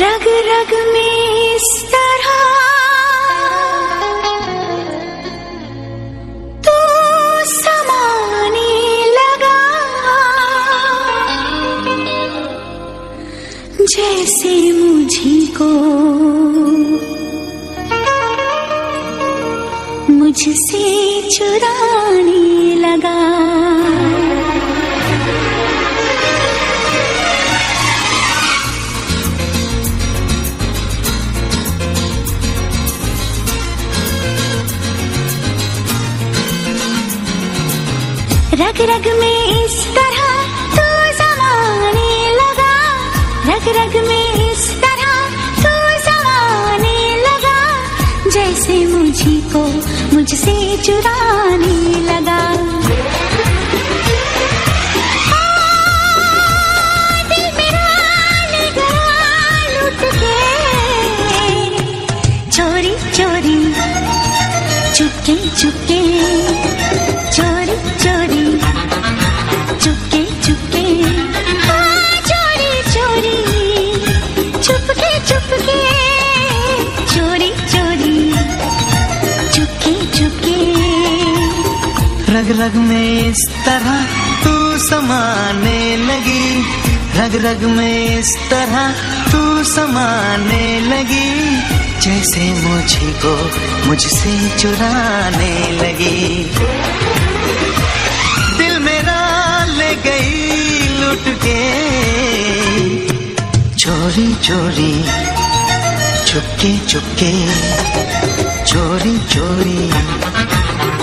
रग रग में इस तरह। तू लगा। जैसे मुझी को मुझसे चुराने लगा। रग रग में इस तरह तू जमाने लगा। रग रग में इस तरह तू जमाने लगा। जैसे मुझी को मुझसे चुराने रग रग में इस तरह तू समाने लगी। रग रग में इस तरह तू समाने लगी। जैसे मुझे को मुझसे चुराने लगी। दिल मेरा ले गई लुट के। चोरी चोरी, चुपके चुपके। चोरी चोरी।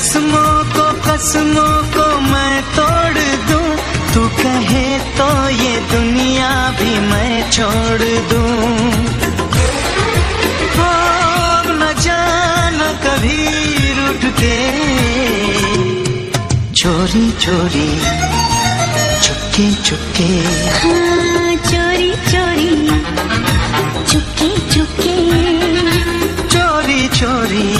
रस्मों को कसमों को मैं तोड़ दूँ। तू कहे तो ये दुनिया भी मैं छोड़ दूँ। हो, अब न जाना कभी रूठ के। चोरी चोरी चुपके चुपके। हाँ चोरी चोरी चुपके चुपके। चोरी चोरी।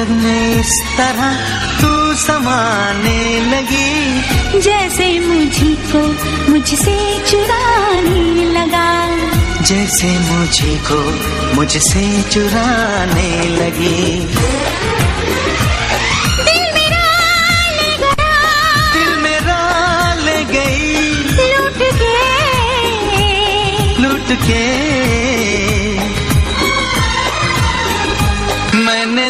लगने इस तरह तू समाने लगी। जैसे मुझी को मुझसे चुराने लगा। जैसे मुझे को मुझसे चुराने लगी। के।